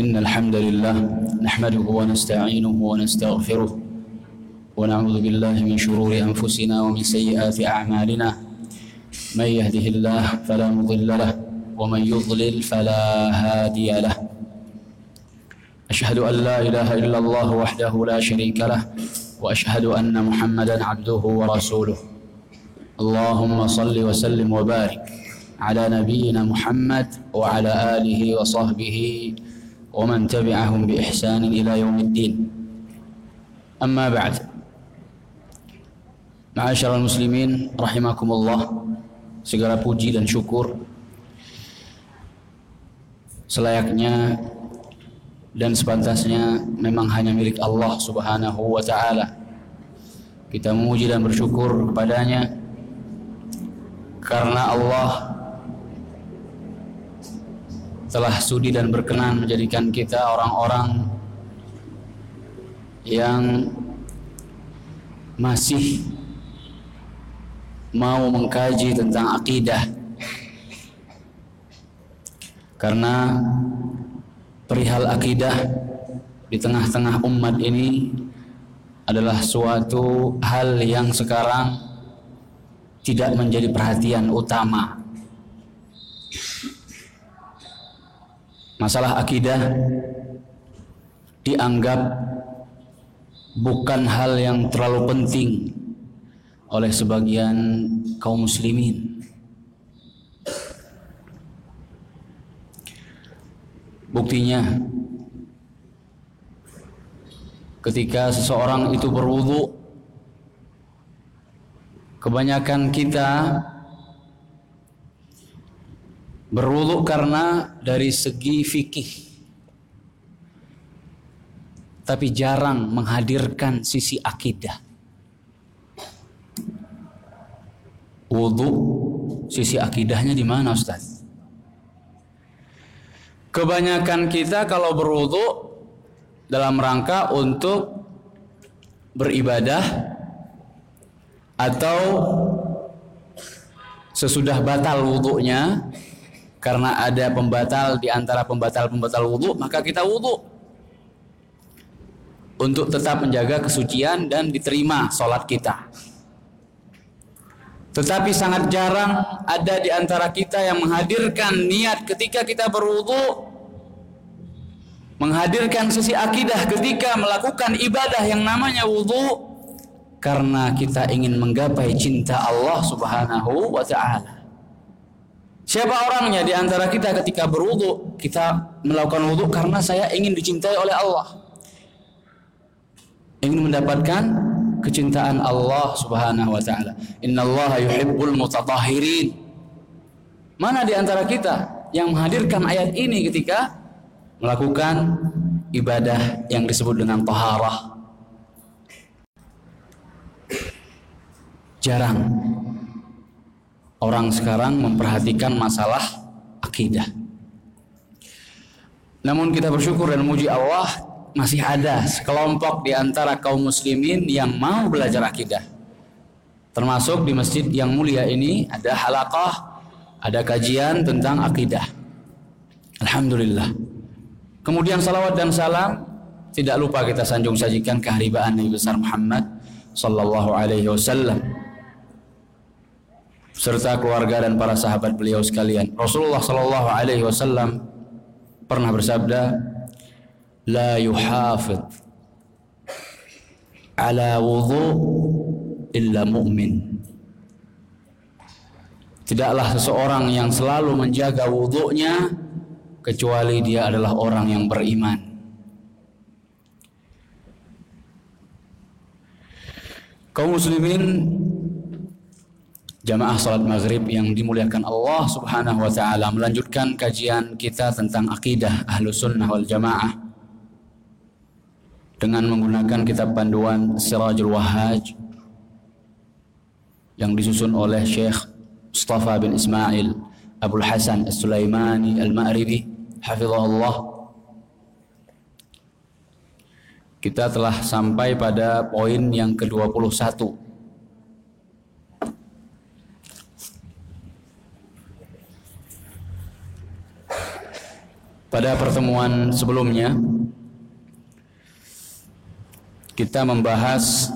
إن الحمد لله نحمده ونستعينه ونستغفره ونعوذ بالله من شرور أنفسنا ومن سيئات أعمالنا. من يهده الله فلا مضل له ومن يضلل فلا هادي له. أشهد أن لا إله إلا الله وحده لا شريك له وأشهد أن محمدا عبده ورسوله. اللهم صل وسلم وبارك على نبينا محمد وعلى آله وصحبه ومن تبعهم بإحسان إلى يوم الدين أما بعد معاشر المسلمين رحمكم الله segala puji dan syukur selayaknya dan sepantasnya memang hanya milik Allah Subhanahu wa taala. Kita memuji dan bersyukur kepadanya karena Allah telah sudi dan berkenan menjadikan kita orang-orang yang masih mau mengkaji tentang akidah karena perihal akidah di tengah-tengah umat ini adalah suatu hal yang sekarang tidak menjadi perhatian utama. Masalah akidah dianggap bukan hal yang terlalu penting oleh sebagian kaum muslimin. Buktinya ketika seseorang itu berwudu kebanyakan kita berwudu karena dari segi fikih tapi jarang menghadirkan sisi akidah wudu sisi akidahnya di mana Ustaz? Kebanyakan kita kalau berwudu dalam rangka untuk beribadah atau sesudah batal wudhunya karena ada pembatal di antara pembatal-pembatal wudhu maka kita wudhu untuk tetap menjaga kesucian dan diterima sholat kita. Tetapi sangat jarang ada di antara kita yang menghadirkan niat ketika kita berwudu menghadirkan sisi akidah ketika melakukan ibadah yang namanya wudu karena kita ingin menggapai cinta Allah Subhanahu wa taala. Siapa orangnya di antara kita ketika berwudu kita melakukan wudu karena saya ingin dicintai oleh Allah. Ingin mendapatkan kecintaan Allah Subhanahu wa taala. Innallaha yuhibbul mutatahhirin. Mana di antara kita yang menghadirkan ayat ini ketika melakukan ibadah yang disebut dengan taharah? Jarang orang sekarang memperhatikan masalah akidah. Namun kita bersyukur dan memuji Allah masih ada sekelompok di antara kaum muslimin yang mau belajar akidah. Termasuk di masjid yang mulia ini ada halaqah, ada kajian tentang akidah. Alhamdulillah. Kemudian salawat dan salam tidak lupa kita sanjung sajikan keharibaan Nabi besar Muhammad sallallahu alaihi wasallam serta keluarga dan para sahabat beliau sekalian. Rasulullah sallallahu alaihi wasallam pernah bersabda, لا يحافظ على وضوء إلا مؤمن Tidaklah seseorang yang selalu menjaga wudhunya kecuali dia adalah orang yang beriman. Kaum muslimin jamaah salat maghrib yang dimuliakan Allah subhanahu wa ta'ala melanjutkan kajian kita tentang akidah ahlu sunnah wal jamaah. Dengan menggunakan kitab panduan Sirajul Wahhaj yang disusun oleh Syekh Mustafa bin Ismail Abdul Hasan As-Sulaimani Al-Ma'ribi hafizahullah. Kita telah sampai pada poin yang ke-21 Pada pertemuan sebelumnya kita membahas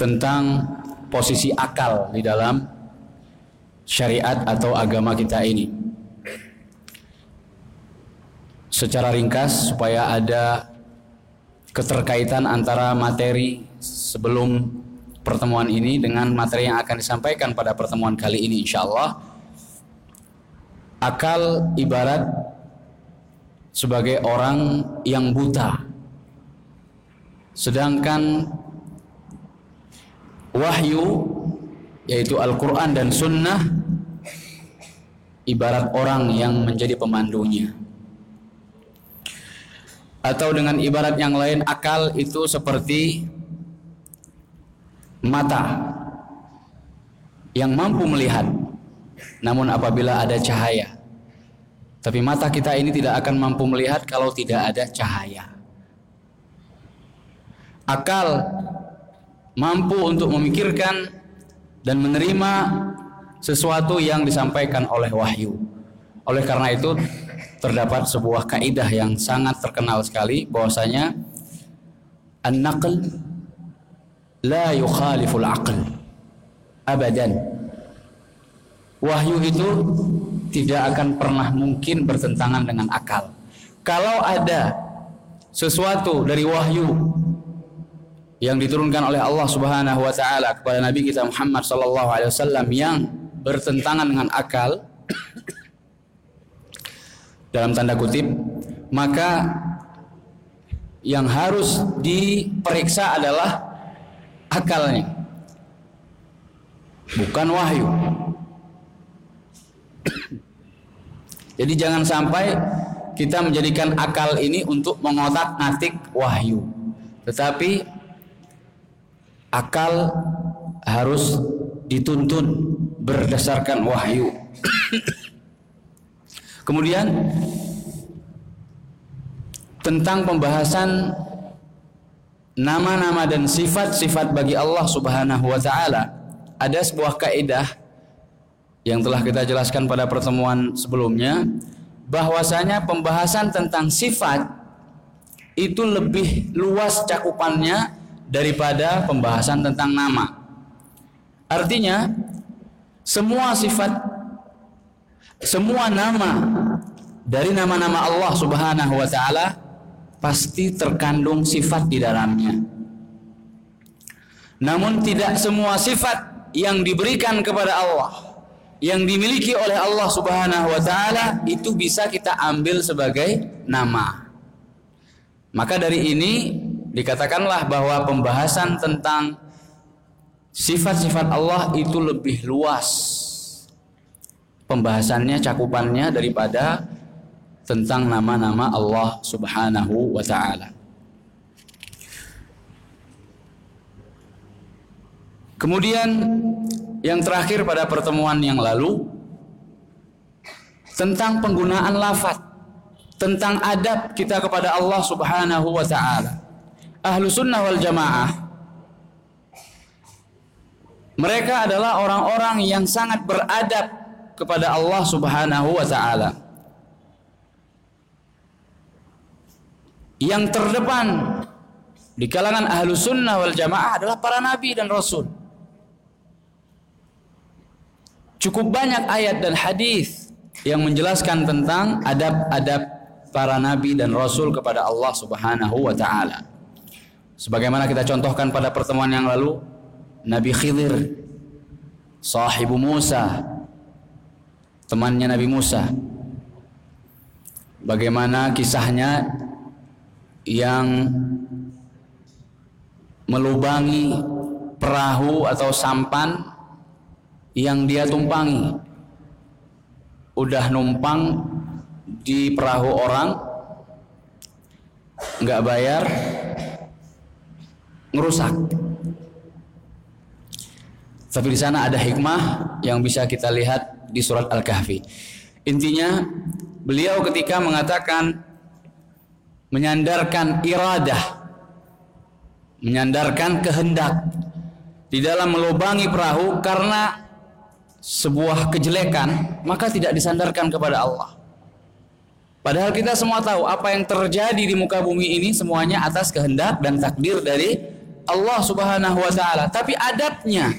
tentang posisi akal di dalam syariat atau agama kita ini. Secara ringkas supaya ada keterkaitan antara materi sebelum pertemuan ini dengan materi yang akan disampaikan pada pertemuan kali ini insya Allah akal ibarat sebagai orang yang buta. Sedangkan wahyu yaitu Al-Quran dan Sunnah ibarat orang yang menjadi pemandunya. Atau dengan ibarat yang lain akal itu seperti mata yang mampu melihat. Namun apabila ada cahaya tapi mata kita ini tidak akan mampu melihat kalau tidak ada cahaya. Akal mampu untuk memikirkan dan menerima sesuatu yang disampaikan oleh wahyu. Oleh karena itu terdapat sebuah kaidah yang sangat terkenal sekali bahwasanya an-naql la yukhaliful aql abadan. Wahyu itu tidak akan pernah mungkin bertentangan dengan akal. Kalau ada sesuatu dari wahyu yang diturunkan oleh Allah Subhanahu wa taala kepada nabi kita Muhammad sallallahu alaihi wasallam yang bertentangan dengan akal dalam tanda kutip maka yang harus diperiksa adalah akalnya. Bukan wahyu jadi jangan sampai kita menjadikan akal ini untuk mengotak-atik wahyu. Tetapi akal harus dituntun berdasarkan wahyu. Kemudian tentang pembahasan nama-nama dan sifat-sifat bagi Allah Subhanahu wa taala, ada sebuah kaidah yang telah kita jelaskan pada pertemuan sebelumnya bahwasanya pembahasan tentang sifat itu lebih luas cakupannya daripada pembahasan tentang nama. Artinya semua sifat semua nama dari nama-nama Allah Subhanahu wa taala pasti terkandung sifat di dalamnya. Namun tidak semua sifat yang diberikan kepada Allah yang dimiliki oleh Allah Subhanahu wa taala itu bisa kita ambil sebagai nama. Maka dari ini dikatakanlah bahwa pembahasan tentang sifat-sifat Allah itu lebih luas pembahasannya cakupannya daripada tentang nama-nama Allah Subhanahu wa taala. Kemudian yang terakhir pada pertemuan yang lalu tentang penggunaan lafaz, tentang adab kita kepada Allah Subhanahu wa taala. Ahlu sunnah wal jamaah mereka adalah orang-orang yang sangat beradab kepada Allah Subhanahu wa taala. Yang terdepan di kalangan ahlu sunnah wal jamaah adalah para nabi dan rasul. Cukup banyak ayat dan hadis yang menjelaskan tentang adab-adab para nabi dan rasul kepada Allah Subhanahu wa taala. Sebagaimana kita contohkan pada pertemuan yang lalu, Nabi Khidir, sahibu Musa, temannya Nabi Musa. Bagaimana kisahnya yang melubangi perahu atau sampan yang dia tumpangi. Udah numpang di perahu orang, nggak bayar, ngerusak. Tapi di sana ada hikmah yang bisa kita lihat di surat Al-Kahfi. Intinya beliau ketika mengatakan menyandarkan iradah menyandarkan kehendak di dalam melubangi perahu karena sebuah kejelekan, maka tidak disandarkan kepada Allah. Padahal kita semua tahu apa yang terjadi di muka bumi ini semuanya atas kehendak dan takdir dari Allah Subhanahu wa taala. Tapi adabnya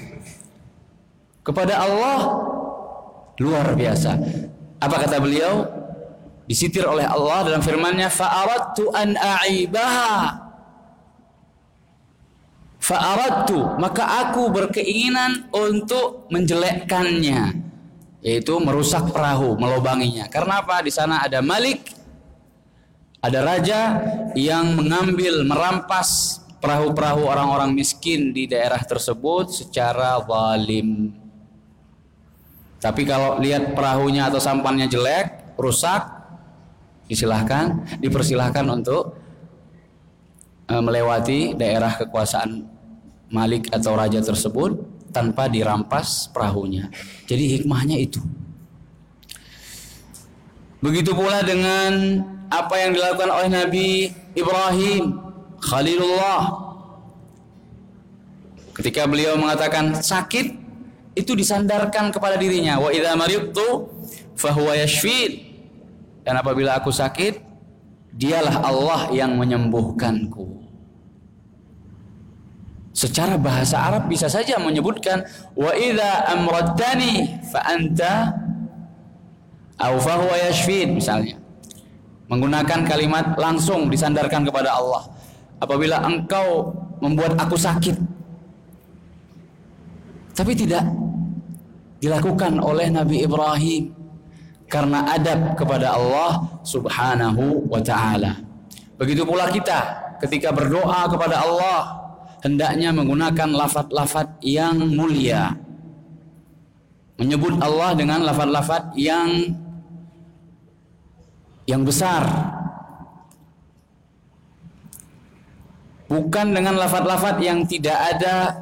kepada Allah luar biasa. Apa kata beliau? Disitir oleh Allah dalam firman-Nya, "Fa'aradtu an a'ibaha." Fa'aradtu, maka aku berkeinginan untuk menjelekkannya yaitu merusak perahu, melobanginya. Karena apa? Di sana ada Malik, ada raja yang mengambil, merampas perahu-perahu orang-orang miskin di daerah tersebut secara zalim. Tapi kalau lihat perahunya atau sampannya jelek, rusak, disilahkan, dipersilahkan untuk e, melewati daerah kekuasaan Malik atau raja tersebut tanpa dirampas perahunya. Jadi hikmahnya itu. Begitu pula dengan apa yang dilakukan oleh Nabi Ibrahim Khalilullah ketika beliau mengatakan sakit itu disandarkan kepada dirinya wa idza maridtu fahuwa yashfin dan apabila aku sakit dialah Allah yang menyembuhkanku Secara bahasa Arab bisa saja menyebutkan wa idza amradtani fa anta au fa huwa yashfin misalnya. Menggunakan kalimat langsung disandarkan kepada Allah. Apabila engkau membuat aku sakit. Tapi tidak dilakukan oleh Nabi Ibrahim karena adab kepada Allah Subhanahu wa taala. Begitu pula kita ketika berdoa kepada Allah hendaknya menggunakan lafat-lafat yang mulia. Menyebut Allah dengan lafat-lafat yang yang besar. Bukan dengan lafat-lafat yang tidak ada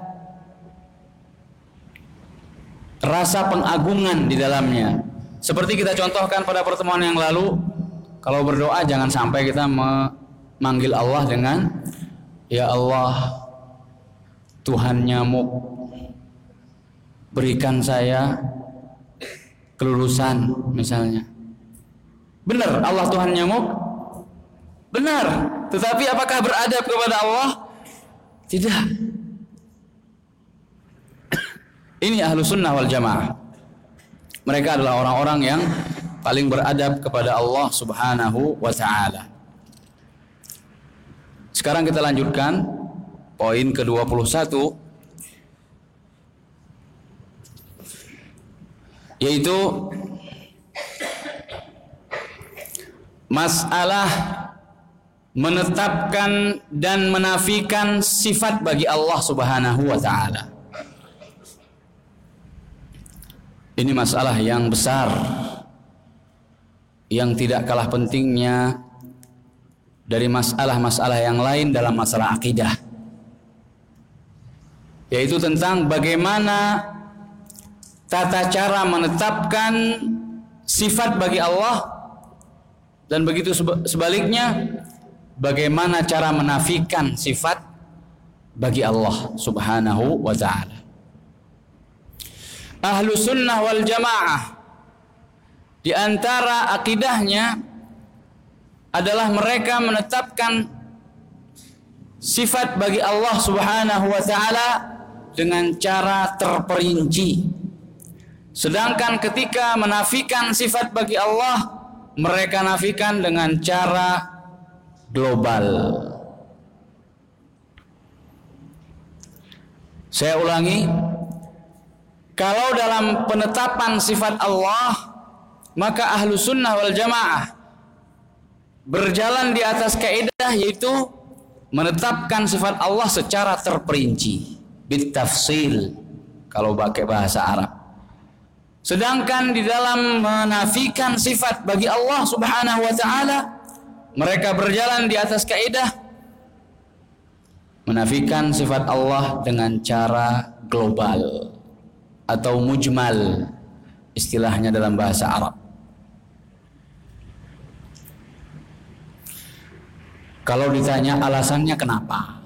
rasa pengagungan di dalamnya. Seperti kita contohkan pada pertemuan yang lalu, kalau berdoa jangan sampai kita memanggil Allah dengan Ya Allah, Tuhan nyamuk berikan saya kelulusan misalnya. Benar Allah Tuhan nyamuk? Benar. Tetapi apakah beradab kepada Allah? Tidak. Ini ahlu sunnah wal jamaah. Mereka adalah orang-orang yang paling beradab kepada Allah subhanahu wa ta'ala. Sekarang kita lanjutkan poin ke-21 yaitu masalah menetapkan dan menafikan sifat bagi Allah Subhanahu wa taala. Ini masalah yang besar yang tidak kalah pentingnya dari masalah-masalah yang lain dalam masalah akidah yaitu tentang bagaimana tata cara menetapkan sifat bagi Allah dan begitu sebaliknya bagaimana cara menafikan sifat bagi Allah Subhanahu wa taala. Ahlu sunnah wal jamaah di antara akidahnya adalah mereka menetapkan sifat bagi Allah Subhanahu wa taala dengan cara terperinci. Sedangkan ketika menafikan sifat bagi Allah, mereka nafikan dengan cara global. Saya ulangi, kalau dalam penetapan sifat Allah, maka ahlu sunnah wal jamaah berjalan di atas kaidah yaitu menetapkan sifat Allah secara terperinci bitafsil kalau pakai bahasa Arab. Sedangkan di dalam menafikan sifat bagi Allah Subhanahu wa taala mereka berjalan di atas kaidah menafikan sifat Allah dengan cara global atau mujmal istilahnya dalam bahasa Arab. Kalau ditanya alasannya kenapa?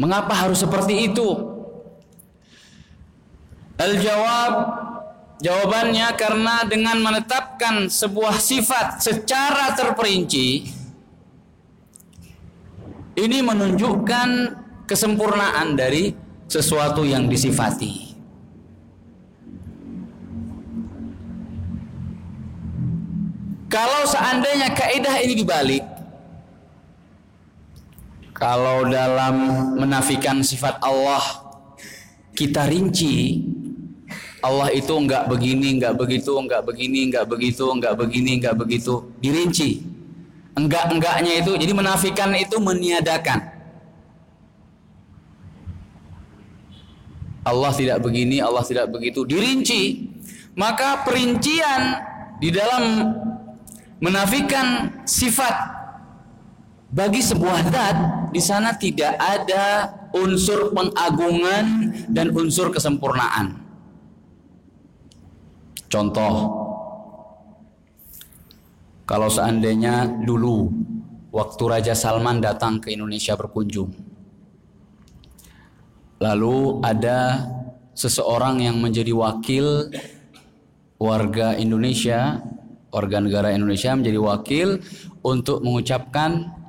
Mengapa harus seperti itu? Al-jawab jawabannya karena dengan menetapkan sebuah sifat secara terperinci ini menunjukkan kesempurnaan dari sesuatu yang disifati. Kalau seandainya kaidah ini dibalik, kalau dalam menafikan sifat Allah kita rinci, Allah itu enggak begini, enggak begitu, enggak begini, enggak begitu, enggak begini, enggak begitu, dirinci. Enggak-enggaknya itu, jadi menafikan itu meniadakan. Allah tidak begini, Allah tidak begitu, dirinci. Maka perincian di dalam menafikan sifat bagi sebuah zat di sana tidak ada unsur pengagungan dan unsur kesempurnaan. Contoh, kalau seandainya dulu waktu Raja Salman datang ke Indonesia berkunjung, lalu ada seseorang yang menjadi wakil warga Indonesia, warga negara Indonesia menjadi wakil untuk mengucapkan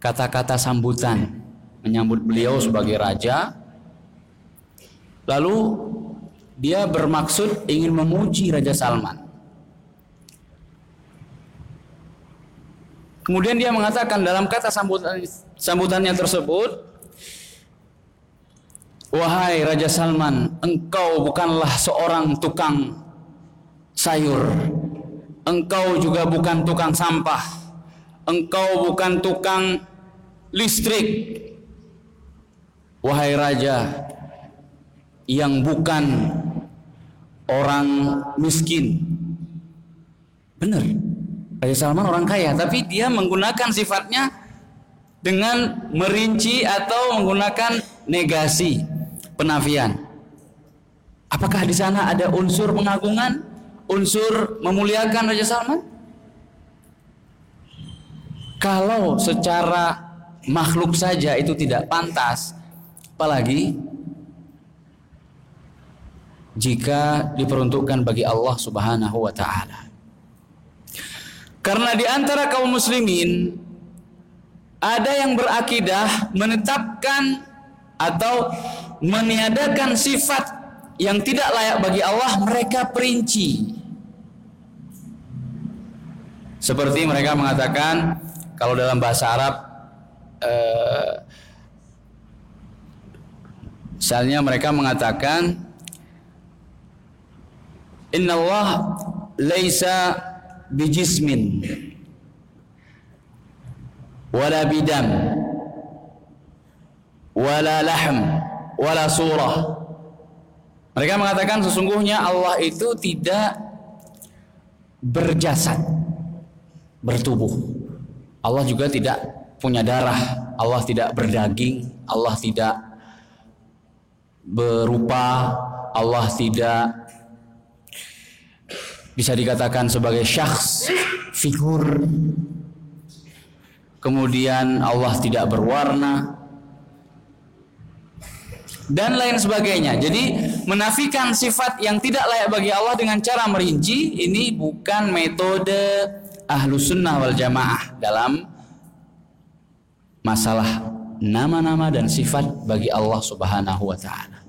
kata-kata sambutan menyambut beliau sebagai raja. Lalu dia bermaksud ingin memuji Raja Salman. Kemudian dia mengatakan dalam kata sambutan, sambutannya tersebut, Wahai Raja Salman, engkau bukanlah seorang tukang sayur. Engkau juga bukan tukang sampah. Engkau bukan tukang listrik. Wahai raja yang bukan orang miskin. Benar. Raja Salman orang kaya, tapi dia menggunakan sifatnya dengan merinci atau menggunakan negasi, penafian. Apakah di sana ada unsur pengagungan, unsur memuliakan Raja Salman? Kalau secara makhluk saja itu tidak pantas, apalagi jika diperuntukkan bagi Allah Subhanahu wa taala. Karena di antara kaum muslimin ada yang berakidah menetapkan atau meniadakan sifat yang tidak layak bagi Allah mereka perinci. Seperti mereka mengatakan kalau dalam bahasa Arab uh, misalnya mereka mengatakan Inna Allah laisa bijismin wala bidam wala lahm wala surah. Mereka mengatakan sesungguhnya Allah itu tidak berjasad bertubuh Allah juga tidak punya darah, Allah tidak berdaging, Allah tidak berupa, Allah tidak bisa dikatakan sebagai syakhs, figur. Kemudian Allah tidak berwarna dan lain sebagainya. Jadi menafikan sifat yang tidak layak bagi Allah dengan cara merinci ini bukan metode ahlu sunnah wal jamaah dalam masalah nama-nama dan sifat bagi Allah Subhanahu wa taala.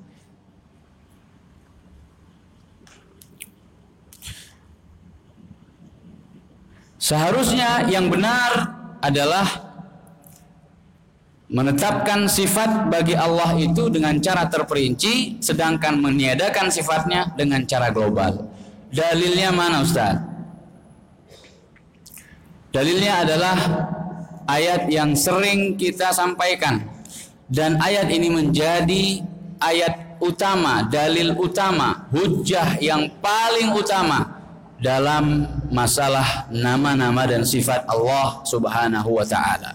Seharusnya yang benar adalah menetapkan sifat bagi Allah itu dengan cara terperinci sedangkan meniadakan sifatnya dengan cara global. Dalilnya mana Ustaz? Dalilnya adalah ayat yang sering kita sampaikan dan ayat ini menjadi ayat utama, dalil utama, hujah yang paling utama dalam masalah nama-nama dan sifat Allah Subhanahu wa taala.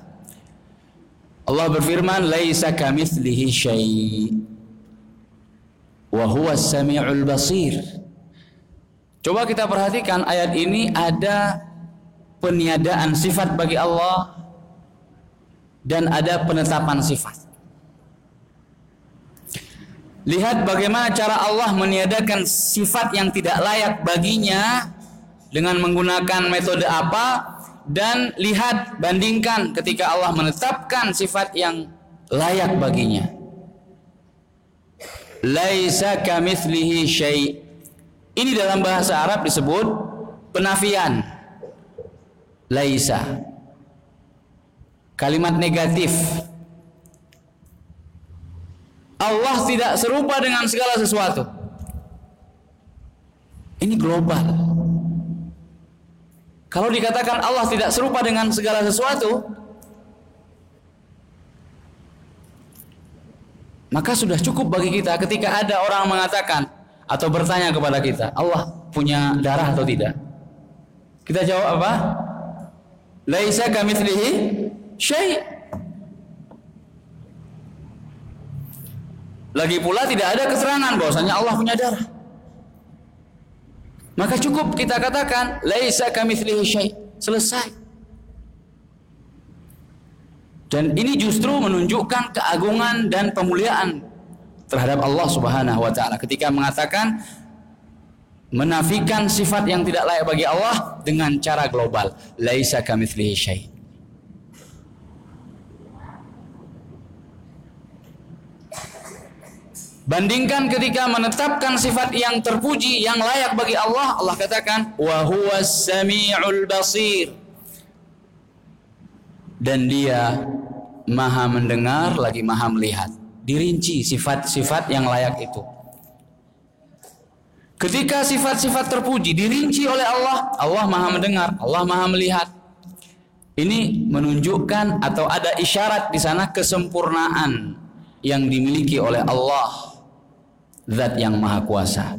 Allah berfirman, "Laisa kamitslihi syai' wa huwa samiul basir." Coba kita perhatikan ayat ini ada peniadaan sifat bagi Allah dan ada penetapan sifat. Lihat bagaimana cara Allah meniadakan sifat yang tidak layak baginya dengan menggunakan metode apa dan lihat bandingkan ketika Allah menetapkan sifat yang layak baginya. Laisa kamitslihi syai. Ini dalam bahasa Arab disebut penafian. Laisa. Kalimat negatif Allah tidak serupa dengan segala sesuatu. Ini global. Kalau dikatakan Allah tidak serupa dengan segala sesuatu, maka sudah cukup bagi kita ketika ada orang mengatakan atau bertanya kepada kita, Allah punya darah atau tidak? Kita jawab apa? Laisa kamitslihi syai'. Lagi pula tidak ada keterangan bahwasanya Allah punya darah. Maka cukup kita katakan laisa kamitslihi syai. Selesai. Dan ini justru menunjukkan keagungan dan pemuliaan terhadap Allah Subhanahu wa taala ketika mengatakan menafikan sifat yang tidak layak bagi Allah dengan cara global. Laisa kamitslihi syai. Bandingkan ketika menetapkan sifat yang terpuji yang layak bagi Allah, Allah katakan wa huwas samiul basir. Dan dia maha mendengar lagi maha melihat. Dirinci sifat-sifat yang layak itu. Ketika sifat-sifat terpuji dirinci oleh Allah, Allah maha mendengar, Allah maha melihat. Ini menunjukkan atau ada isyarat di sana kesempurnaan yang dimiliki oleh Allah zat yang maha kuasa.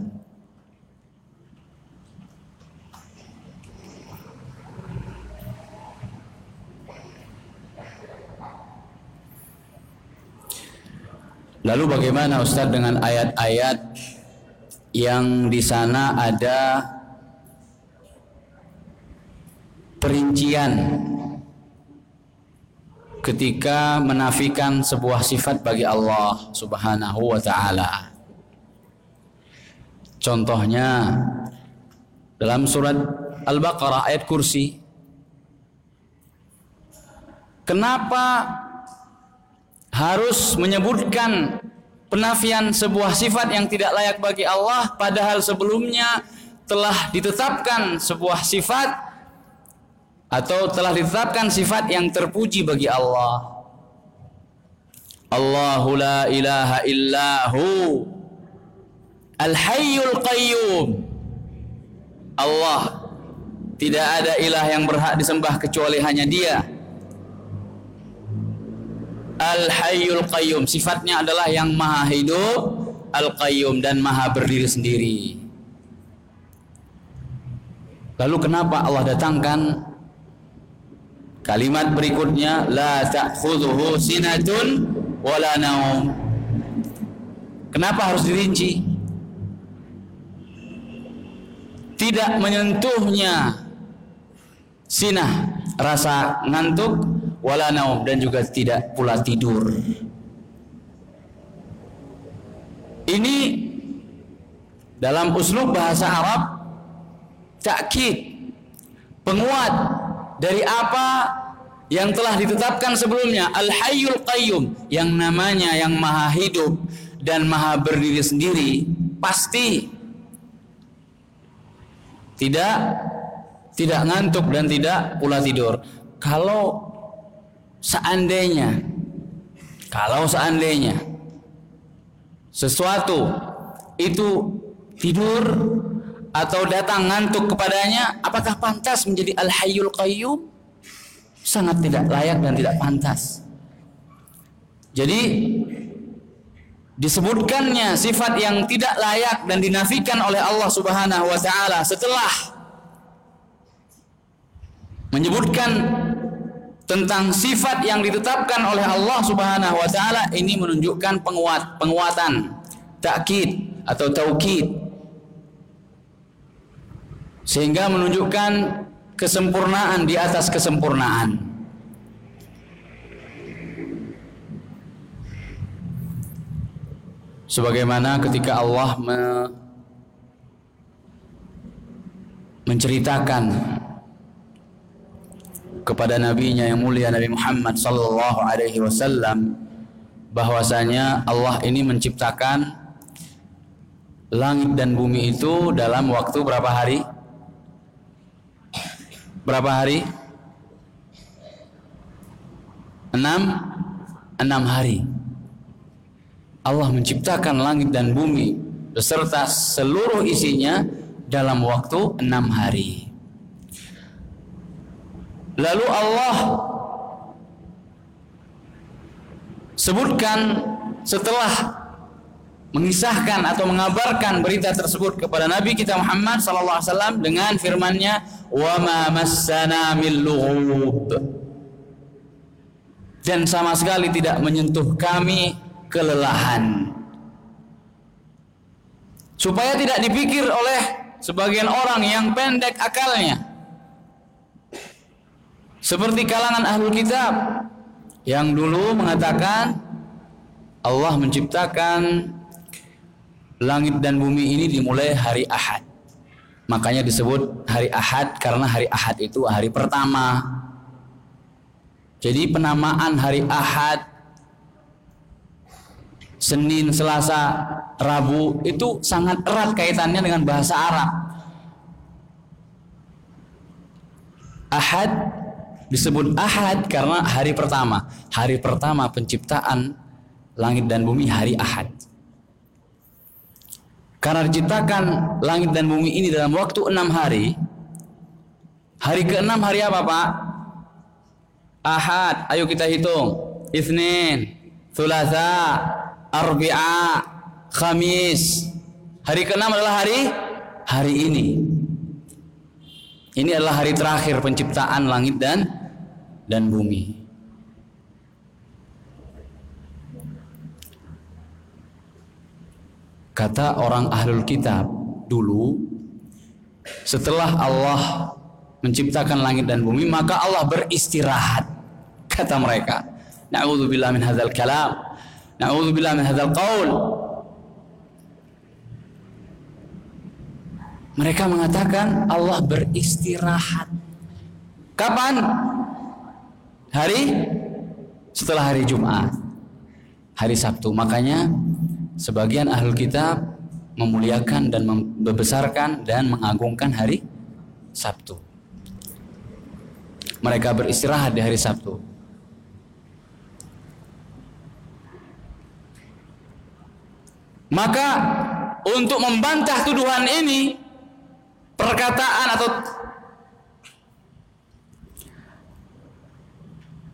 Lalu bagaimana Ustaz dengan ayat-ayat yang di sana ada perincian ketika menafikan sebuah sifat bagi Allah Subhanahu wa taala. Contohnya dalam surat Al-Baqarah ayat kursi. Kenapa harus menyebutkan penafian sebuah sifat yang tidak layak bagi Allah padahal sebelumnya telah ditetapkan sebuah sifat atau telah ditetapkan sifat yang terpuji bagi Allah. Allahu la ilaha illahu Al-Hayyul Qayyum. Allah tidak ada ilah yang berhak disembah kecuali hanya Dia. Al-Hayyul Qayyum sifatnya adalah yang maha hidup, Al-Qayyum dan maha berdiri sendiri. Lalu kenapa Allah datangkan kalimat berikutnya la ta'khudhuhu sinatun wala naum? Kenapa harus dirinci? tidak menyentuhnya sinah rasa ngantuk wala naum dan juga tidak pula tidur ini dalam uslub bahasa Arab takkid penguat dari apa yang telah ditetapkan sebelumnya al-hayyul qayyum yang namanya yang maha hidup dan maha berdiri sendiri pasti tidak tidak ngantuk dan tidak pula tidur. Kalau seandainya kalau seandainya sesuatu itu tidur atau datang ngantuk kepadanya, apakah pantas menjadi al-hayyul qayyum? Sangat tidak layak dan tidak pantas. Jadi disebutkannya sifat yang tidak layak dan dinafikan oleh Allah Subhanahu wa taala setelah menyebutkan tentang sifat yang ditetapkan oleh Allah Subhanahu wa taala ini menunjukkan penguat penguatan takkid atau taukid. Sehingga menunjukkan kesempurnaan di atas kesempurnaan. Sebagaimana ketika Allah me menceritakan kepada nabinya yang mulia Nabi Muhammad sallallahu alaihi wasallam bahwasanya Allah ini menciptakan langit dan bumi itu dalam waktu berapa hari? Berapa hari? Enam, enam hari. Allah menciptakan langit dan bumi beserta seluruh isinya dalam waktu enam hari. Lalu Allah sebutkan setelah mengisahkan atau mengabarkan berita tersebut kepada Nabi kita Muhammad sallallahu alaihi wasallam dengan firman-Nya wa ma massana min dan sama sekali tidak menyentuh kami kelelahan. Supaya tidak dipikir oleh sebagian orang yang pendek akalnya seperti kalangan ahlul kitab yang dulu mengatakan Allah menciptakan langit dan bumi ini dimulai hari Ahad. Makanya disebut hari Ahad karena hari Ahad itu hari pertama. Jadi penamaan hari Ahad Senin, Selasa, Rabu itu sangat erat kaitannya dengan bahasa Arab. Ahad disebut Ahad karena hari pertama. Hari pertama penciptaan langit dan bumi hari Ahad. Karena diciptakan langit dan bumi ini dalam waktu enam hari. Hari keenam hari apa Pak? Ahad. Ayo kita hitung. Isnin, Thulatha, Arbi'a, Khamis. Hari keenam adalah hari hari ini. Ini adalah hari terakhir penciptaan langit dan dan bumi. Kata orang ahlul kitab dulu setelah Allah menciptakan langit dan bumi maka Allah beristirahat kata mereka. Na'udzubillah min hadzal kalam. Na'udzubillah min hadzal qaul. Mereka mengatakan Allah beristirahat. Kapan? Hari? Setelah hari Jumat. Hari Sabtu. Makanya sebagian ahli kitab memuliakan dan membesarkan dan mengagungkan hari Sabtu. Mereka beristirahat di hari Sabtu. Maka untuk membantah tuduhan ini perkataan atau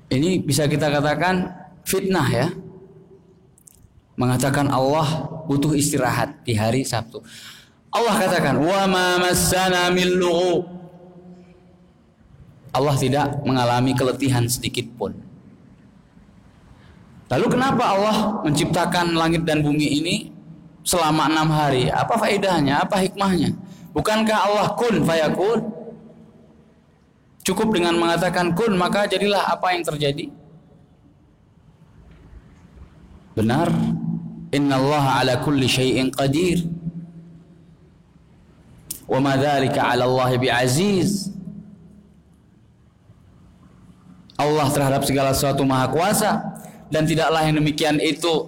Ini bisa kita katakan fitnah ya. Mengatakan Allah butuh istirahat di hari Sabtu. Allah katakan, "Wa ma massana min Allah tidak mengalami keletihan sedikit pun. Lalu kenapa Allah menciptakan langit dan bumi ini selama enam hari? Apa faedahnya? Apa hikmahnya? Bukankah Allah kun fayakun? Cukup dengan mengatakan kun maka jadilah apa yang terjadi. Benar. Inna Allah ala kulli syai'in qadir. Wa ma dzalika 'ala Allah bi'aziz. Allah terhadap segala sesuatu maha kuasa dan tidaklah yang demikian itu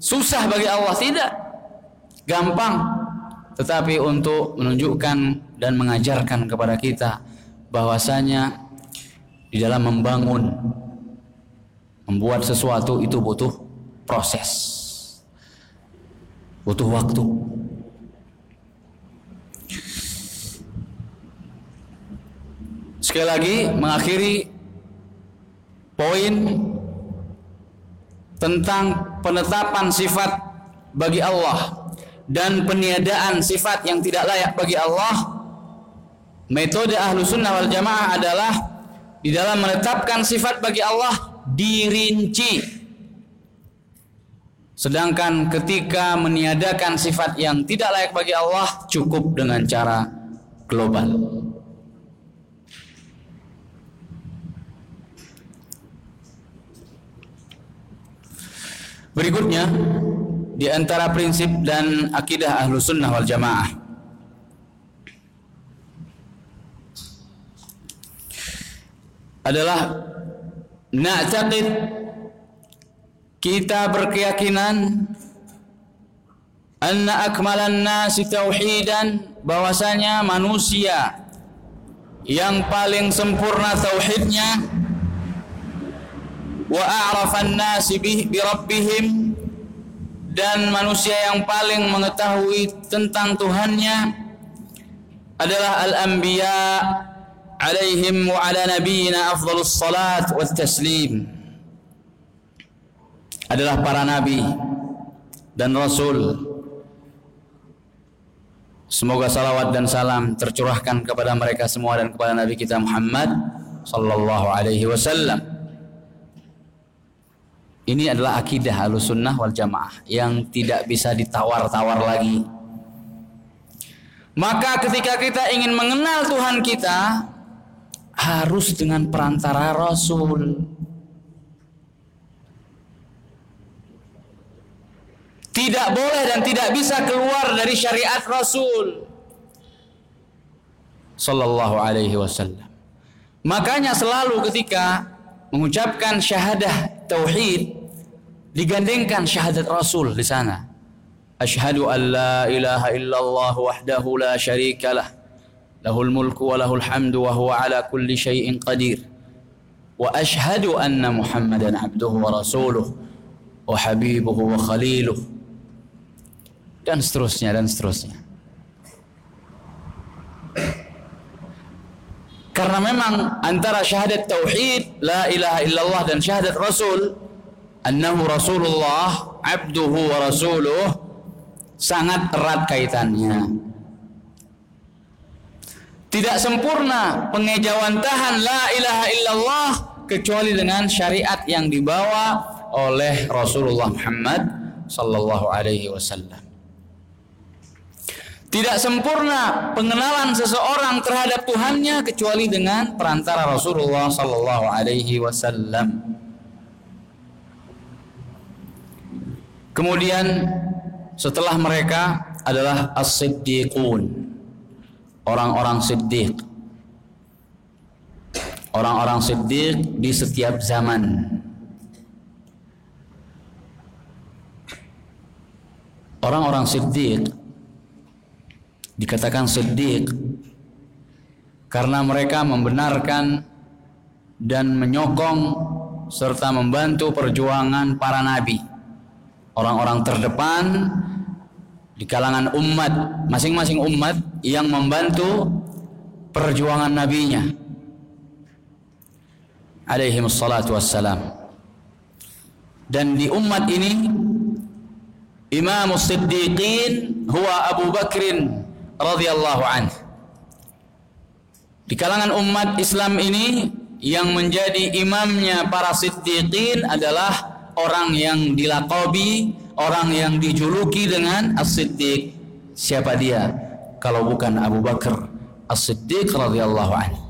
susah bagi Allah tidak gampang tetapi untuk menunjukkan dan mengajarkan kepada kita bahwasanya di dalam membangun membuat sesuatu itu butuh proses butuh waktu. Sekali lagi mengakhiri poin tentang penetapan sifat bagi Allah dan peniadaan sifat yang tidak layak bagi Allah Metode ahlu sunnah wal jamaah adalah di dalam menetapkan sifat bagi Allah dirinci. Sedangkan ketika meniadakan sifat yang tidak layak bagi Allah cukup dengan cara global. Berikutnya di antara prinsip dan akidah ahlu sunnah wal jamaah adalah na'taqid kita berkeyakinan anna akmalan nasi tauhidan bahwasanya manusia yang paling sempurna tauhidnya wa a'rafan nasi bi rabbihim dan manusia yang paling mengetahui tentang Tuhannya adalah al-anbiya ala nabiyina afdalus salat wa taslim adalah para nabi dan rasul Semoga salawat dan salam tercurahkan kepada mereka semua dan kepada Nabi kita Muhammad sallallahu alaihi wasallam. Ini adalah akidah Ahlussunnah wal Jamaah yang tidak bisa ditawar-tawar lagi. Maka ketika kita ingin mengenal Tuhan kita, harus dengan perantara Rasul. Tidak boleh dan tidak bisa keluar dari syariat Rasul. Sallallahu alaihi wasallam. Makanya selalu ketika mengucapkan syahadah tauhid digandengkan syahadat Rasul di sana. Asyhadu an la ilaha illallah wahdahu la syarikalah له الملك وله الحمد وهو على كل شيء قدير واشهد ان محمدا عبده ورسوله وحبيبه وخليله dan seterusnya dan seterusnya karena memang antara syahadat tauhid la ilaha illallah dan syahadat rasul annahu rasulullah abduhu wa rasuluh sangat erat kaitannya tidak sempurna pengejawantahan la ilaha illallah kecuali dengan syariat yang dibawa oleh Rasulullah Muhammad sallallahu alaihi wasallam. Tidak sempurna pengenalan seseorang terhadap Tuhannya kecuali dengan perantara Rasulullah sallallahu alaihi wasallam. Kemudian setelah mereka adalah as-siddiqun orang-orang siddiq. Orang-orang siddiq di setiap zaman. Orang-orang siddiq. Dikatakan siddiq. Karena mereka membenarkan dan menyokong serta membantu perjuangan para nabi. Orang-orang terdepan di kalangan umat masing-masing umat yang membantu perjuangan nabinya. Alaihi wassalatu wassalam. Dan di umat ini Imam Siddiqin huwa Abu Bakrin radhiyallahu anhu. Di kalangan umat Islam ini yang menjadi imamnya para siddiqin adalah orang yang dilakobi orang yang dijuluki dengan As-Siddiq. Siapa dia? Kalau bukan Abu Bakar As-Siddiq radhiyallahu anhu.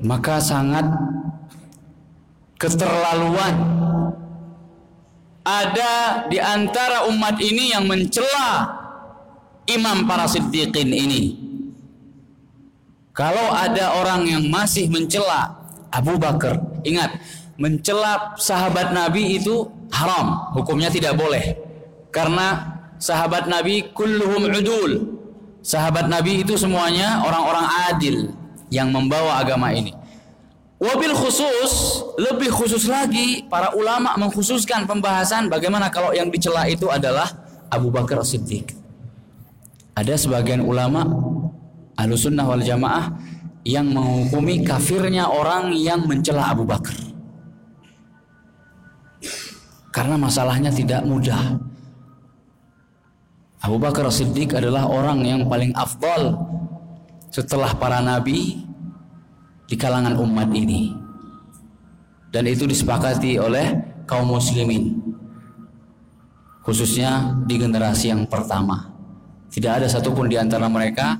Maka sangat keterlaluan ada di antara umat ini yang mencela imam para siddiqin ini. Kalau ada orang yang masih mencela Abu Bakar. Ingat, mencela sahabat Nabi itu haram, hukumnya tidak boleh. Karena sahabat Nabi kulluhum udul. Sahabat Nabi itu semuanya orang-orang adil yang membawa agama ini. Wabil khusus, lebih khusus lagi para ulama mengkhususkan pembahasan bagaimana kalau yang dicela itu adalah Abu Bakar Siddiq. Ada sebagian ulama ahlu sunnah wal jamaah yang menghukumi kafirnya orang yang mencela Abu Bakar. Karena masalahnya tidak mudah. Abu Bakar Siddiq adalah orang yang paling afdal setelah para nabi di kalangan umat ini. Dan itu disepakati oleh kaum muslimin. Khususnya di generasi yang pertama. Tidak ada satupun di antara mereka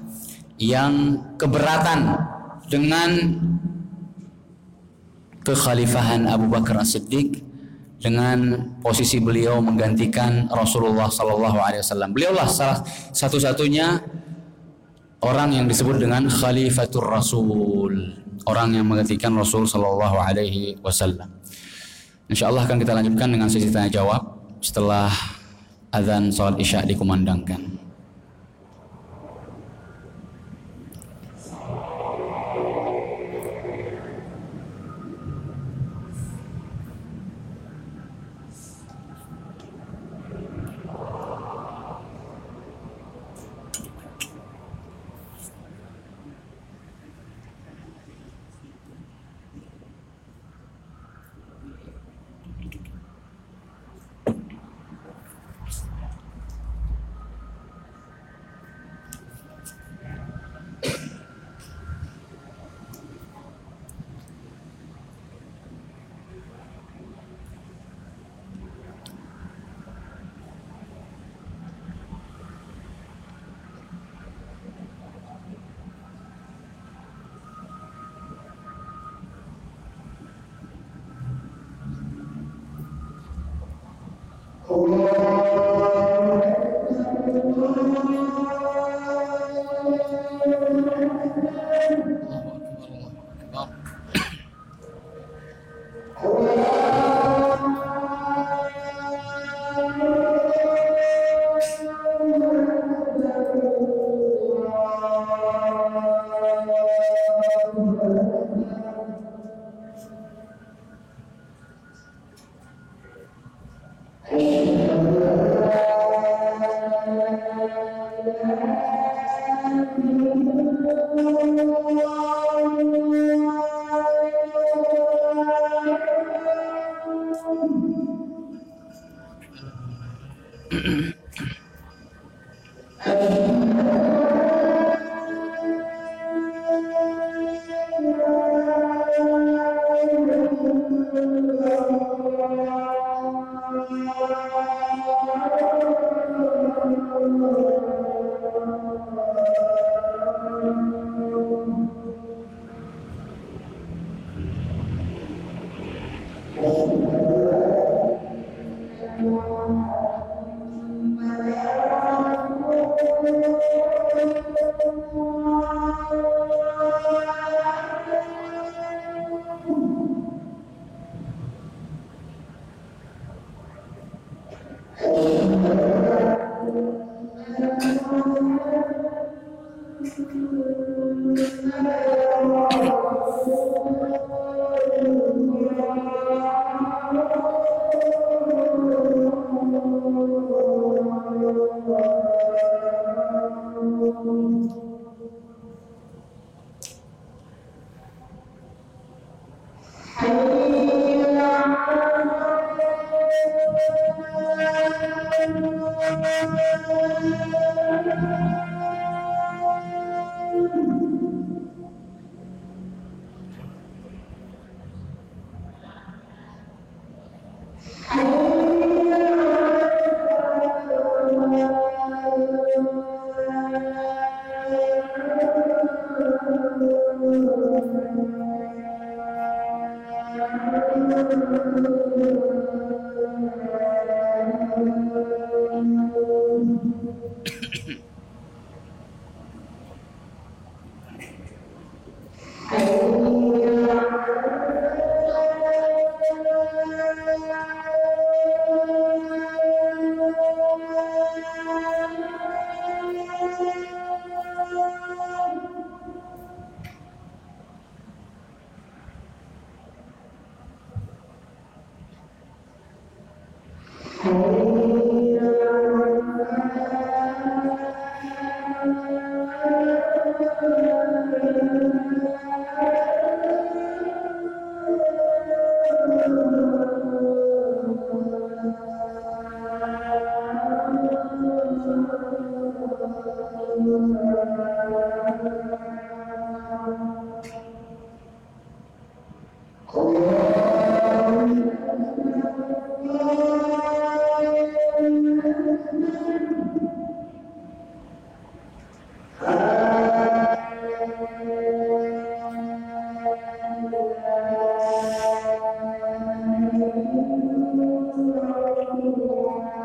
yang keberatan dengan kekhalifahan Abu Bakar As-Siddiq dengan posisi beliau menggantikan Rasulullah Sallallahu Alaihi Wasallam. Beliaulah salah satu-satunya orang yang disebut dengan Khalifatul Rasul, orang yang menggantikan Rasul Sallallahu Alaihi Wasallam. Insya Allah akan kita lanjutkan dengan sesi tanya jawab setelah azan sholat isya dikumandangkan.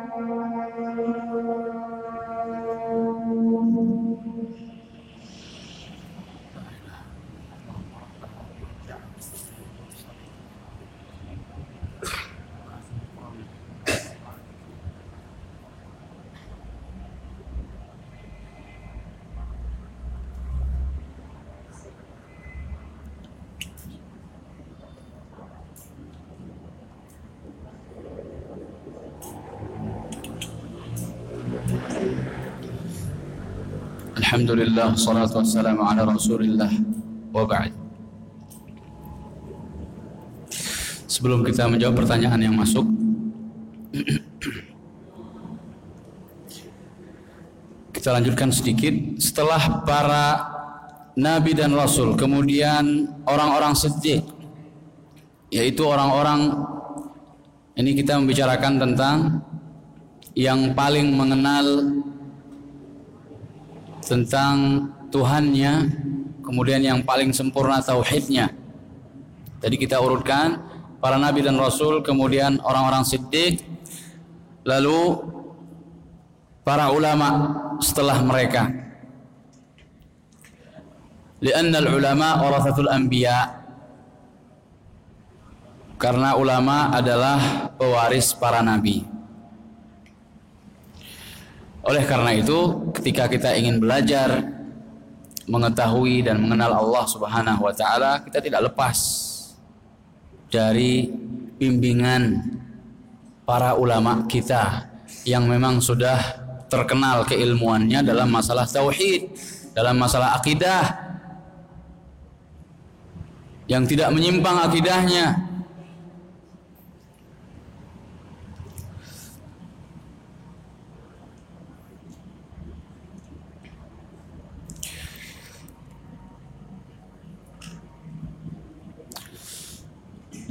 Música Alhamdulillah salatu wassalamu ala Rasulillah wa ba'd. Sebelum kita menjawab pertanyaan yang masuk Kita lanjutkan sedikit setelah para nabi dan rasul kemudian orang-orang sedih yaitu orang-orang ini kita membicarakan tentang yang paling mengenal tentang Tuhannya kemudian yang paling sempurna tauhidnya. Jadi kita urutkan para nabi dan rasul kemudian orang-orang siddiq lalu para ulama setelah mereka. Lianna ulama warathatul anbiya. Karena ulama adalah pewaris para nabi oleh karena itu, ketika kita ingin belajar mengetahui dan mengenal Allah Subhanahu wa taala, kita tidak lepas dari bimbingan para ulama kita yang memang sudah terkenal keilmuannya dalam masalah tauhid, dalam masalah akidah yang tidak menyimpang akidahnya,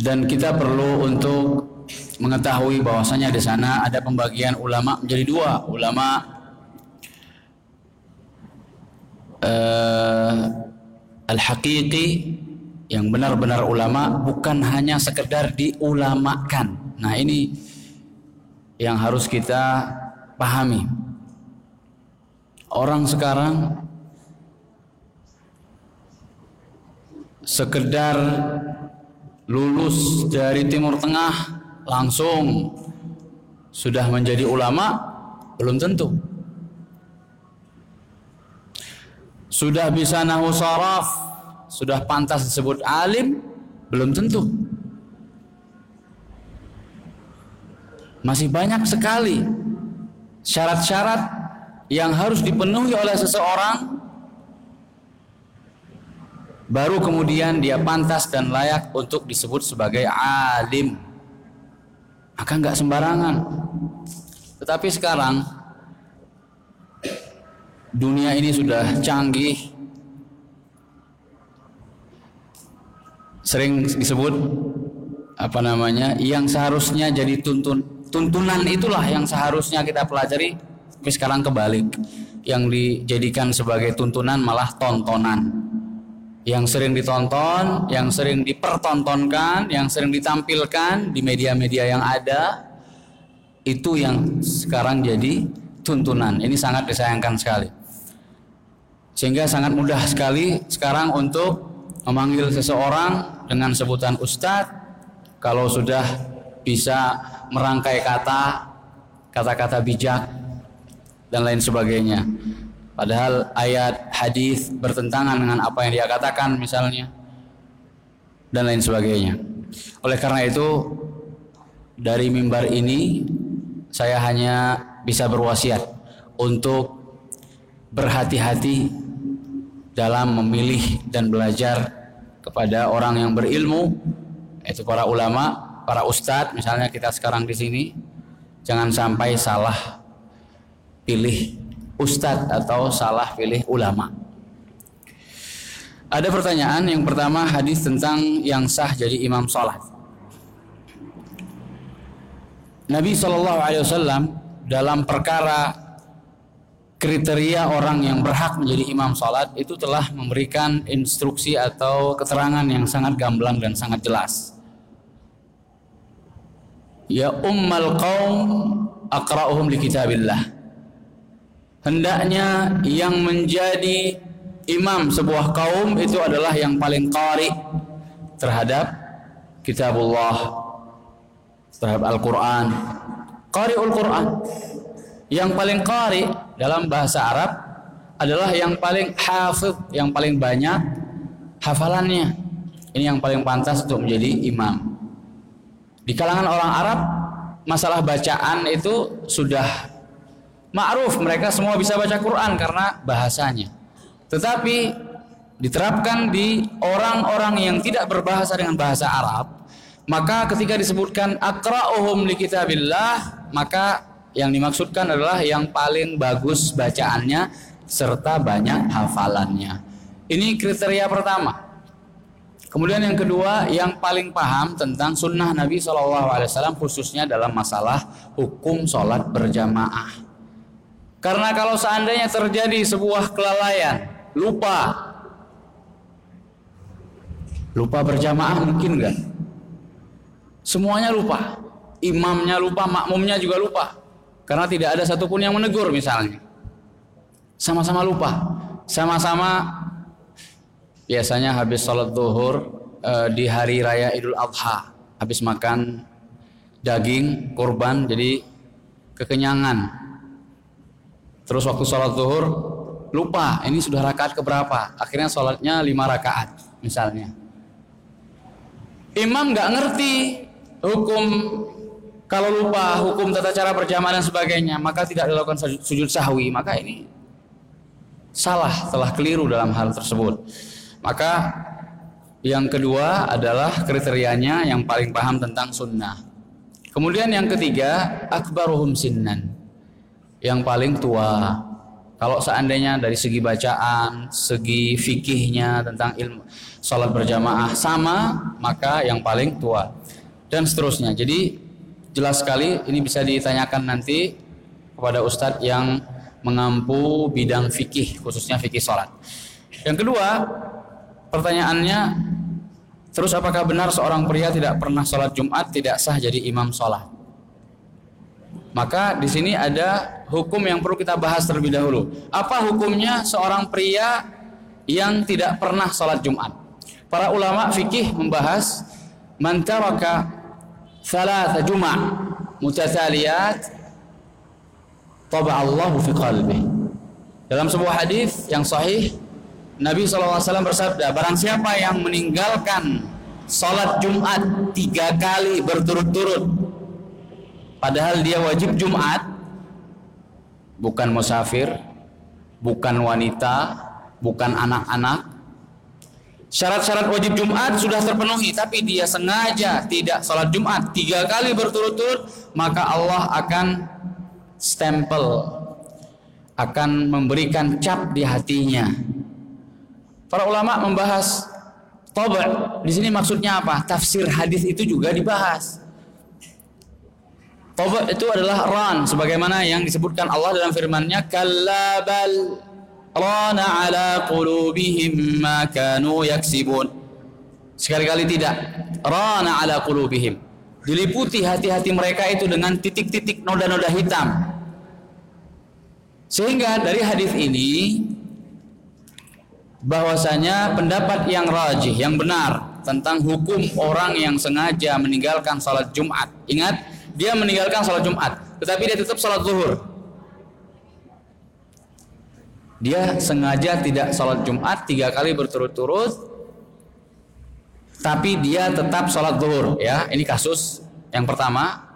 dan kita perlu untuk mengetahui bahwasanya di sana ada pembagian ulama menjadi dua. Ulama uh, al-haqiqi yang benar-benar ulama bukan hanya sekedar diulamakan. Nah ini yang harus kita pahami. Orang sekarang sekedar lulus dari Timur Tengah langsung. Sudah menjadi ulama? Belum tentu. Sudah bisa nahu saraf? Sudah pantas disebut alim? Belum tentu. Masih banyak sekali syarat-syarat yang harus dipenuhi oleh seseorang baru kemudian dia pantas dan layak untuk disebut sebagai alim. Maka nggak sembarangan. Tetapi sekarang dunia ini sudah canggih. Sering disebut apa namanya yang seharusnya jadi tuntun. Tuntunan itulah yang seharusnya kita pelajari tapi sekarang kebalik. Yang dijadikan sebagai tuntunan malah tontonan yang sering ditonton, yang sering dipertontonkan, yang sering ditampilkan di media-media yang ada itu yang sekarang jadi tuntunan. Ini sangat disayangkan sekali. Sehingga sangat mudah sekali sekarang untuk memanggil seseorang dengan sebutan ustadz kalau sudah bisa merangkai kata, kata-kata bijak dan lain sebagainya. Padahal ayat hadis bertentangan dengan apa yang dia katakan misalnya dan lain sebagainya. Oleh karena itu dari mimbar ini saya hanya bisa berwasiat untuk berhati-hati dalam memilih dan belajar kepada orang yang berilmu yaitu para ulama, para ustadz misalnya kita sekarang di sini jangan sampai salah pilih ustadz atau salah pilih ulama. Ada pertanyaan yang pertama hadis tentang yang sah jadi imam salat. Nabi Shallallahu Alaihi Wasallam dalam perkara kriteria orang yang berhak menjadi imam salat itu telah memberikan instruksi atau keterangan yang sangat gamblang dan sangat jelas. Ya ummal qaum aqra'uhum li kitabillah hendaknya yang menjadi imam sebuah kaum itu adalah yang paling qari terhadap kitabullah terhadap Al-Quran. Qari'ul Quran. Yang paling qari dalam bahasa Arab adalah yang paling hafid yang paling banyak hafalannya. Ini yang paling pantas untuk menjadi imam. Di kalangan orang Arab masalah bacaan itu sudah ma'ruf mereka semua bisa baca Quran karena bahasanya. Tetapi diterapkan di orang-orang yang tidak berbahasa dengan bahasa Arab, maka ketika disebutkan akra'uhum li kitabillah, maka yang dimaksudkan adalah yang paling bagus bacaannya serta banyak hafalannya. Ini kriteria pertama. Kemudian yang kedua, yang paling paham tentang sunnah Nabi SAW khususnya dalam masalah hukum sholat berjamaah. Karena kalau seandainya terjadi sebuah kelalaian, lupa, lupa berjamaah mungkin enggak? Semuanya lupa, imamnya lupa, makmumnya juga lupa, karena tidak ada satupun yang menegur misalnya. Sama-sama lupa, sama-sama biasanya habis sholat zuhur uh, di hari raya Idul Adha habis makan daging kurban jadi kekenyangan terus waktu sholat zuhur lupa ini sudah rakaat keberapa akhirnya sholatnya lima rakaat misalnya imam nggak ngerti hukum kalau lupa hukum tata cara berjamaah dan sebagainya maka tidak dilakukan sujud sahwi maka ini salah telah keliru dalam hal tersebut maka yang kedua adalah kriterianya yang paling paham tentang sunnah. Kemudian yang ketiga, akbaruhum sinnan. Yang paling tua. Kalau seandainya dari segi bacaan, segi fikihnya tentang ilmu salat berjamaah sama, maka yang paling tua. Dan seterusnya. Jadi jelas sekali ini bisa ditanyakan nanti kepada ustadz yang mengampu bidang fikih, khususnya fikih salat. Yang kedua, Pertanyaannya, terus apakah benar seorang pria tidak pernah sholat Jumat tidak sah jadi imam sholat? Maka di sini ada hukum yang perlu kita bahas terlebih dahulu. Apa hukumnya seorang pria yang tidak pernah sholat Jumat? Para ulama fikih membahas man taraka thalatha Jumat mutataliyat taba Allahu fi qalbi. Dalam sebuah hadis yang sahih Nabi SAW bersabda, barang siapa yang meninggalkan sholat Jumat tiga kali berturut-turut, padahal dia wajib Jumat, bukan musafir, bukan wanita, bukan anak-anak. Syarat-syarat wajib Jumat sudah terpenuhi, tapi dia sengaja tidak sholat Jumat tiga kali berturut-turut, maka Allah akan stempel, akan memberikan cap di hatinya Para ulama membahas toba di sini maksudnya apa? Tafsir hadis itu juga dibahas. Toba itu adalah ran sebagaimana yang disebutkan Allah dalam firman-Nya kallabal rana ala qulubihim ma kanu yaksibun. Sekali-kali tidak. Rana ala qulubihim. Diliputi hati-hati mereka itu dengan titik-titik noda-noda hitam. Sehingga dari hadis ini bahwasanya pendapat yang rajih, yang benar tentang hukum orang yang sengaja meninggalkan salat Jumat. Ingat, dia meninggalkan salat Jumat, tetapi dia tetap salat zuhur. Dia sengaja tidak salat Jumat tiga kali berturut-turut, tapi dia tetap salat zuhur. Ya, ini kasus yang pertama.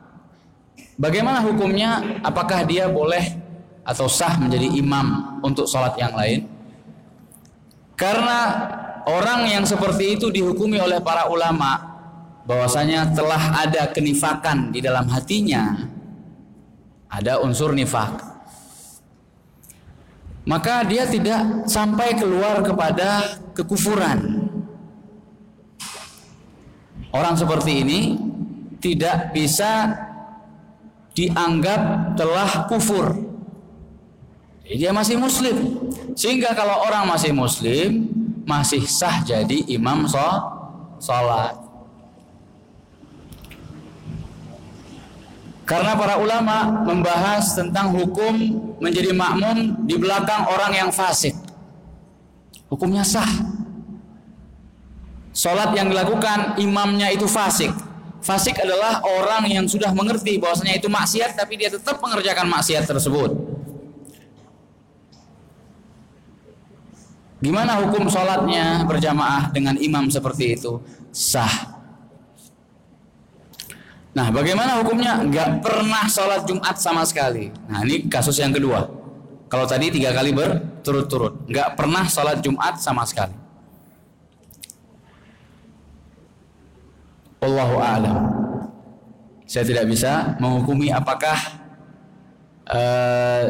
Bagaimana hukumnya? Apakah dia boleh atau sah menjadi imam untuk salat yang lain? Karena orang yang seperti itu dihukumi oleh para ulama bahwasanya telah ada kenifakan di dalam hatinya. Ada unsur nifak. Maka dia tidak sampai keluar kepada kekufuran. Orang seperti ini tidak bisa dianggap telah kufur. Dia masih muslim. Sehingga kalau orang masih muslim masih sah jadi imam sholat. Karena para ulama membahas tentang hukum menjadi makmum di belakang orang yang fasik. Hukumnya sah. Sholat yang dilakukan imamnya itu fasik. Fasik adalah orang yang sudah mengerti bahwasanya itu maksiat tapi dia tetap mengerjakan maksiat tersebut. Gimana hukum sholatnya berjamaah dengan imam seperti itu? Sah. Nah, bagaimana hukumnya? Nggak pernah sholat Jumat sama sekali. Nah, ini kasus yang kedua. Kalau tadi tiga kali berturut-turut, nggak pernah sholat Jumat sama sekali. Allahu a'lam. Saya tidak bisa menghukumi apakah uh,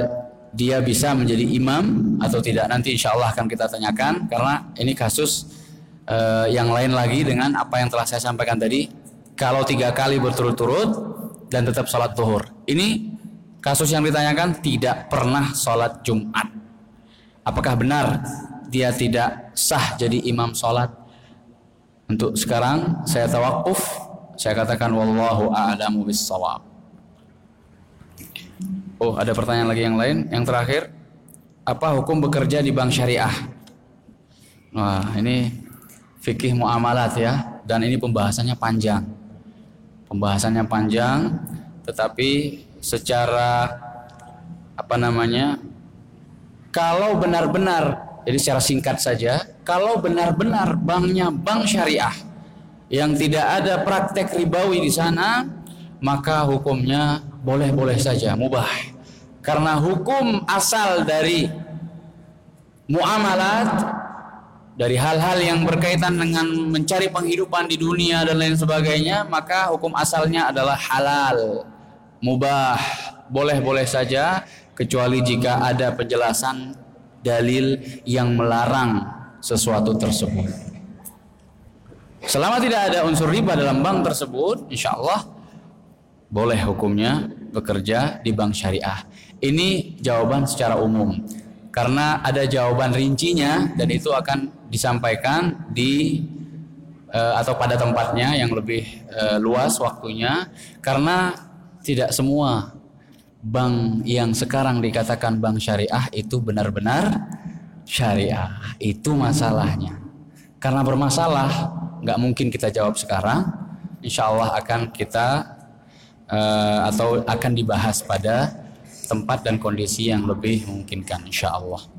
dia bisa menjadi imam atau tidak. Nanti insya Allah akan kita tanyakan karena ini kasus uh, yang lain lagi dengan apa yang telah saya sampaikan tadi kalau tiga kali berturut-turut dan tetap sholat zuhur. Ini kasus yang ditanyakan tidak pernah sholat Jumat. Apakah benar dia tidak sah jadi imam sholat? Untuk sekarang saya tawakuf, saya katakan wallahu a'lamu bissawab. Oh, ada pertanyaan lagi yang lain. Yang terakhir, apa hukum bekerja di bank syariah? Wah, ini fikih muamalat ya, dan ini pembahasannya panjang. Pembahasannya panjang, tetapi secara apa namanya? Kalau benar-benar, jadi secara singkat saja, kalau benar-benar banknya bank syariah yang tidak ada praktek ribawi di sana, maka hukumnya boleh-boleh saja, mubah. Karena hukum asal dari muamalat dari hal-hal yang berkaitan dengan mencari penghidupan di dunia dan lain sebagainya, maka hukum asalnya adalah halal, mubah, boleh-boleh saja kecuali jika ada penjelasan dalil yang melarang sesuatu tersebut. Selama tidak ada unsur riba dalam bank tersebut, insya Allah boleh hukumnya bekerja di bank syariah. Ini jawaban secara umum karena ada jawaban rincinya dan itu akan disampaikan di uh, atau pada tempatnya yang lebih uh, luas waktunya. Karena tidak semua bank yang sekarang dikatakan bank syariah itu benar-benar syariah. Itu masalahnya. Karena bermasalah nggak mungkin kita jawab sekarang. Insya Allah akan kita uh, atau akan dibahas pada tempat dan kondisi yang lebih memungkinkan insya Allah.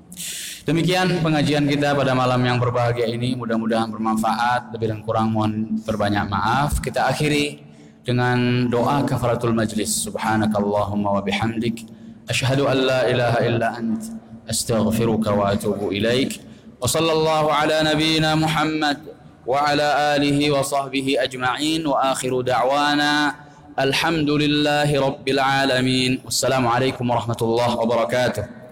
Demikian pengajian kita pada malam yang berbahagia ini. Mudah-mudahan bermanfaat. Lebih dan kurang mohon berbanyak maaf. Kita akhiri dengan doa kafaratul majlis. Subhanakallahumma wa bihamdik. Ashhadu an la ilaha illa ant. Astaghfiruka wa atubu ilaik. Wa sallallahu ala nabina Muhammad wa ala alihi wa sahbihi ajma'in wa akhiru da'wana. Alhamdulillahi rabbil alamin. Wassalamualaikum warahmatullahi wabarakatuh.